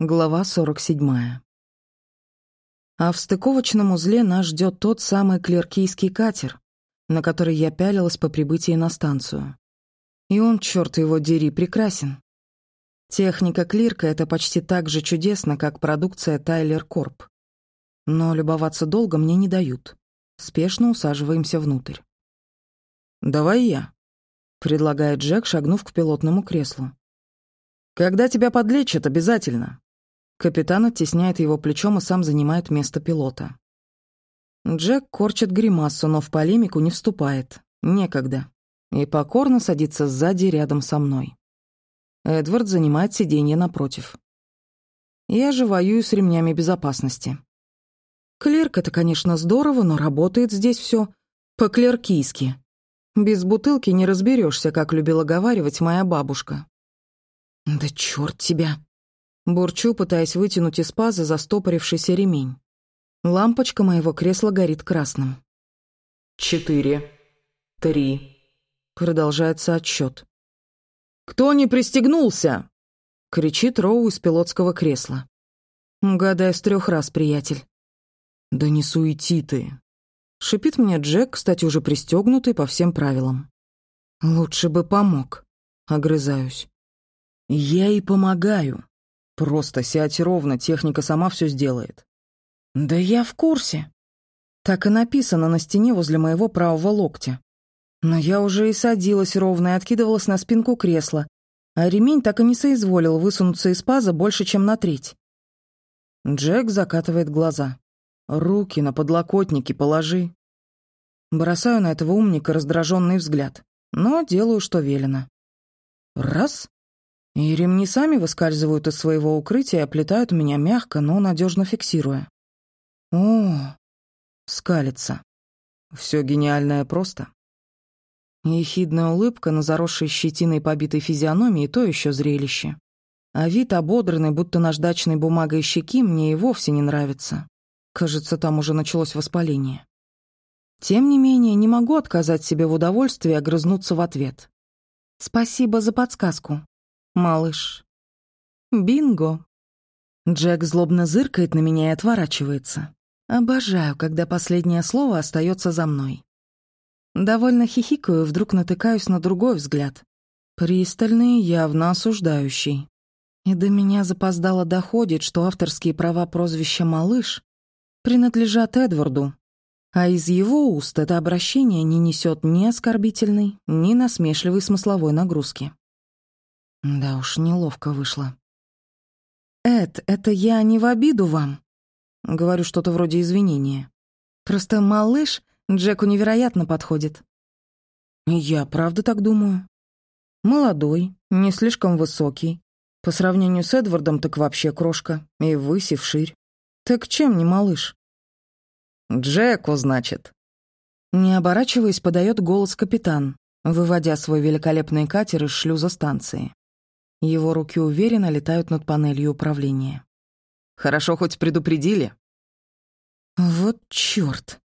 Глава 47. А в стыковочном узле нас ждет тот самый клеркийский катер, на который я пялилась по прибытии на станцию. И он, черт его дери, прекрасен. Техника клирка — это почти так же чудесно, как продукция Тайлер Корп. Но любоваться долго мне не дают. Спешно усаживаемся внутрь. «Давай я», — предлагает Джек, шагнув к пилотному креслу. «Когда тебя подлечат, обязательно. Капитан оттесняет его плечом и сам занимает место пилота. Джек корчит гримасу, но в полемику не вступает. Некогда. И покорно садится сзади рядом со мной. Эдвард занимает сиденье напротив. Я же воюю с ремнями безопасности. Клерк — это, конечно, здорово, но работает здесь все по-клеркийски. Без бутылки не разберешься, как любила говаривать моя бабушка. «Да черт тебя!» Бурчу, пытаясь вытянуть из паза застопорившийся ремень. Лампочка моего кресла горит красным. «Четыре. Три». Продолжается отсчет. «Кто не пристегнулся?» — кричит Роу из пилотского кресла. Гадая с трех раз, приятель. «Да не суети ты!» Шипит мне Джек, кстати, уже пристегнутый по всем правилам. «Лучше бы помог», — огрызаюсь. «Я и помогаю», Просто сядь ровно, техника сама все сделает. Да я в курсе. Так и написано на стене возле моего правого локтя. Но я уже и садилась ровно и откидывалась на спинку кресла, а ремень так и не соизволил высунуться из паза больше, чем на треть. Джек закатывает глаза. «Руки на подлокотники положи». Бросаю на этого умника раздраженный взгляд, но делаю, что велено. Раз, и ремни сами выскальзывают из своего укрытия и оплетают меня мягко, но надежно фиксируя. О, скалится. Все гениальное просто. Ехидная улыбка на заросшей щетиной побитой физиономии — то еще зрелище. А вид ободранный, будто наждачной бумагой щеки, мне и вовсе не нравится. Кажется, там уже началось воспаление. Тем не менее, не могу отказать себе в удовольствии огрызнуться в ответ. «Спасибо за подсказку», малыш. Бинго. Джек злобно зыркает на меня и отворачивается. Обожаю, когда последнее слово остается за мной. Довольно хихикаю, вдруг натыкаюсь на другой взгляд. Пристальный, явно осуждающий. И до меня запоздало доходит, что авторские права прозвища «малыш» принадлежат Эдварду, а из его уст это обращение не несет ни оскорбительной, ни насмешливой смысловой нагрузки. Да уж, неловко вышло. «Эд, это я не в обиду вам?» Говорю что-то вроде извинения. «Просто малыш Джеку невероятно подходит». «Я правда так думаю?» «Молодой, не слишком высокий. По сравнению с Эдвардом так вообще крошка. И ввысь, и вширь. Так чем не малыш?» «Джеку, значит?» Не оборачиваясь, подает голос капитан, выводя свой великолепный катер из шлюза станции. Его руки уверенно летают над панелью управления. «Хорошо, хоть предупредили?» «Вот чёрт!»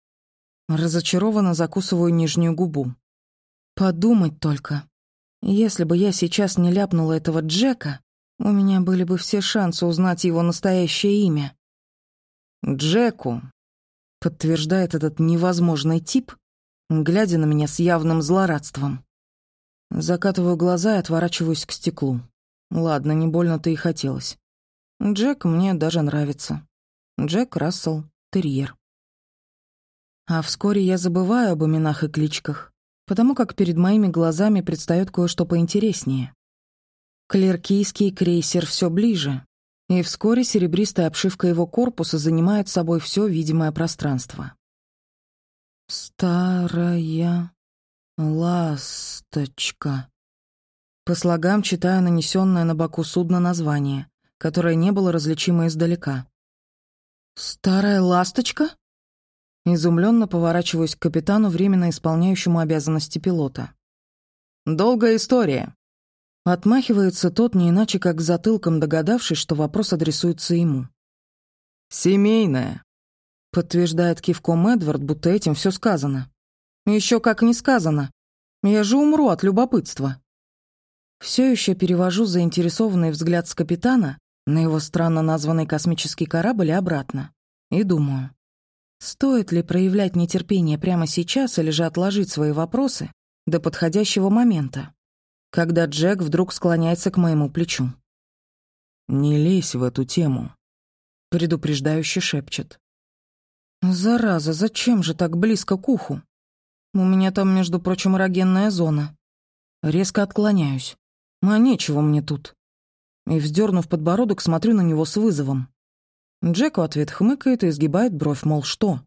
Разочарованно закусываю нижнюю губу. «Подумать только. Если бы я сейчас не ляпнула этого Джека, у меня были бы все шансы узнать его настоящее имя». «Джеку», — подтверждает этот невозможный тип, глядя на меня с явным злорадством. Закатываю глаза и отворачиваюсь к стеклу. Ладно, не больно-то и хотелось. Джек мне даже нравится. Джек Рассел, терьер. А вскоре я забываю об именах и кличках, потому как перед моими глазами предстает кое-что поинтереснее. Клеркийский крейсер все ближе, и вскоре серебристая обшивка его корпуса занимает собой все видимое пространство. «Старая ласточка», по слогам читаю нанесенное на боку судна название, которое не было различимо издалека. «Старая ласточка?» Изумленно поворачиваюсь к капитану, временно исполняющему обязанности пилота. «Долгая история». Отмахивается тот не иначе, как затылком догадавшись, что вопрос адресуется ему. «Семейная», — подтверждает кивком Эдвард, будто этим все сказано. Еще как не сказано. Я же умру от любопытства. Все еще перевожу заинтересованный взгляд с капитана на его странно названный космический корабль и обратно. И думаю, стоит ли проявлять нетерпение прямо сейчас или же отложить свои вопросы до подходящего момента, когда Джек вдруг склоняется к моему плечу. «Не лезь в эту тему», — предупреждающе шепчет. «Зараза, зачем же так близко к уху? У меня там, между прочим, эрогенная зона. Резко отклоняюсь. А нечего мне тут. И, вздернув подбородок, смотрю на него с вызовом. Джек в ответ хмыкает и изгибает бровь, мол, что?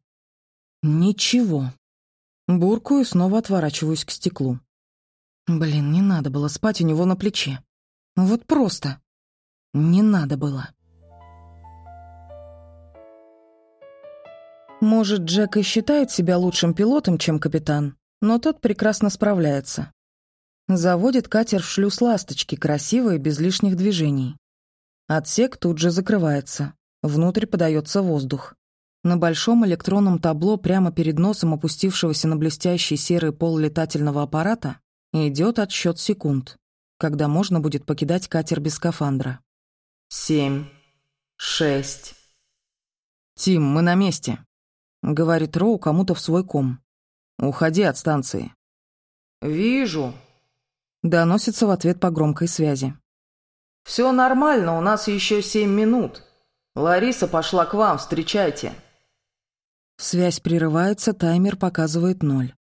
Ничего. Буркую и снова отворачиваюсь к стеклу. Блин, не надо было спать у него на плече. Вот просто. Не надо было. Может, Джек и считает себя лучшим пилотом, чем капитан, но тот прекрасно справляется. Заводит катер в шлюз «Ласточки», красиво и без лишних движений. Отсек тут же закрывается. Внутрь подается воздух. На большом электронном табло прямо перед носом опустившегося на блестящий серый пол летательного аппарата идет отсчет секунд, когда можно будет покидать катер без скафандра. «Семь. Шесть». «Тим, мы на месте», говорит Роу кому-то в свой ком. «Уходи от станции». «Вижу», — доносится в ответ по громкой связи. «Все нормально, у нас еще семь минут. Лариса пошла к вам, встречайте». Связь прерывается, таймер показывает ноль.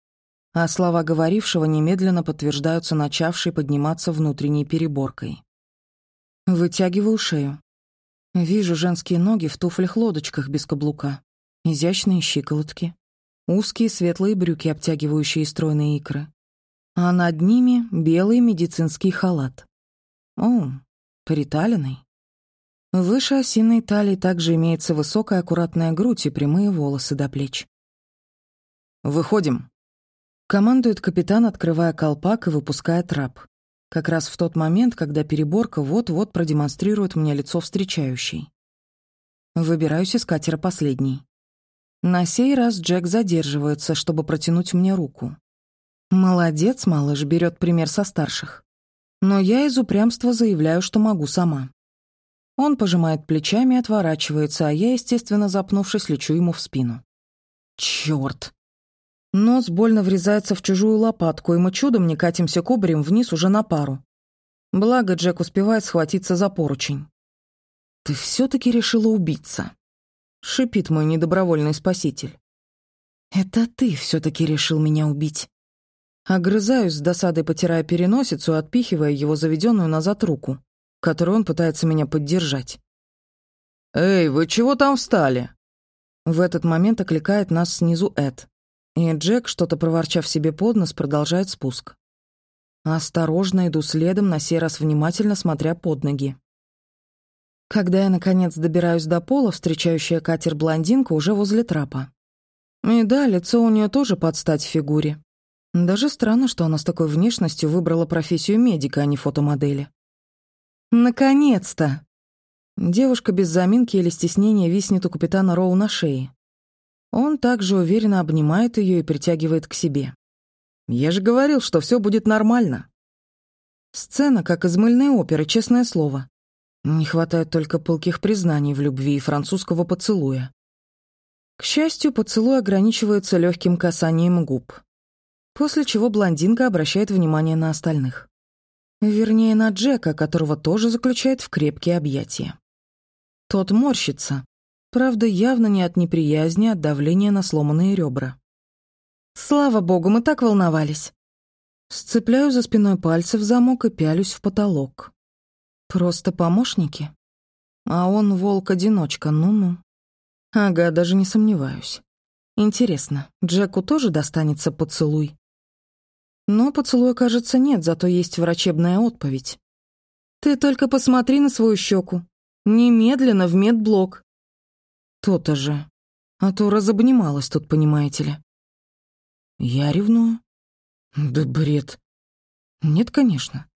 А слова говорившего немедленно подтверждаются начавшей подниматься внутренней переборкой. Вытягиваю шею. Вижу женские ноги в туфлях-лодочках без каблука изящные щиколотки, узкие светлые брюки, обтягивающие стройные икры, а над ними белый медицинский халат. О, приталенный. Выше осиной талии также имеется высокая аккуратная грудь и прямые волосы до плеч. «Выходим», — командует капитан, открывая колпак и выпуская трап. Как раз в тот момент, когда переборка вот-вот продемонстрирует мне лицо встречающей. Выбираюсь из катера последний. На сей раз Джек задерживается, чтобы протянуть мне руку. Молодец, малыш, берет пример со старших. Но я из упрямства заявляю, что могу сама. Он пожимает плечами и отворачивается, а я, естественно, запнувшись, лечу ему в спину. Чёрт! Нос больно врезается в чужую лопатку, и мы чудом не катимся кубарем вниз уже на пару. Благо Джек успевает схватиться за поручень. «Ты все-таки решила убиться», шипит мой недобровольный спаситель. «Это ты все-таки решил меня убить». Огрызаюсь с досадой, потирая переносицу, отпихивая его заведенную назад руку, которую он пытается меня поддержать. «Эй, вы чего там встали?» В этот момент окликает нас снизу Эд, и Джек, что-то проворчав себе под нос, продолжает спуск. Осторожно иду следом, на сей раз внимательно смотря под ноги. Когда я, наконец, добираюсь до пола, встречающая катер-блондинка уже возле трапа. И да, лицо у нее тоже под стать фигуре. Даже странно, что она с такой внешностью выбрала профессию медика, а не фотомодели. Наконец-то! Девушка без заминки или стеснения виснет у капитана Роу на шее. Он также уверенно обнимает ее и притягивает к себе. «Я же говорил, что все будет нормально». Сцена, как из мыльной оперы, честное слово. Не хватает только пылких признаний в любви и французского поцелуя. К счастью, поцелуй ограничивается легким касанием губ, после чего блондинка обращает внимание на остальных. Вернее, на Джека, которого тоже заключает в крепкие объятия. Тот морщится, правда, явно не от неприязни, а от давления на сломанные ребра. «Слава богу, мы так волновались!» Сцепляю за спиной пальцы в замок и пялюсь в потолок. Просто помощники? А он волк-одиночка, ну-ну. Ага, даже не сомневаюсь. Интересно, Джеку тоже достанется поцелуй? Но поцелуя, кажется, нет, зато есть врачебная отповедь. Ты только посмотри на свою щеку. Немедленно в медблок. То-то же. А то разобнималась тут, понимаете ли. Я ревную? Да бред. Нет, конечно.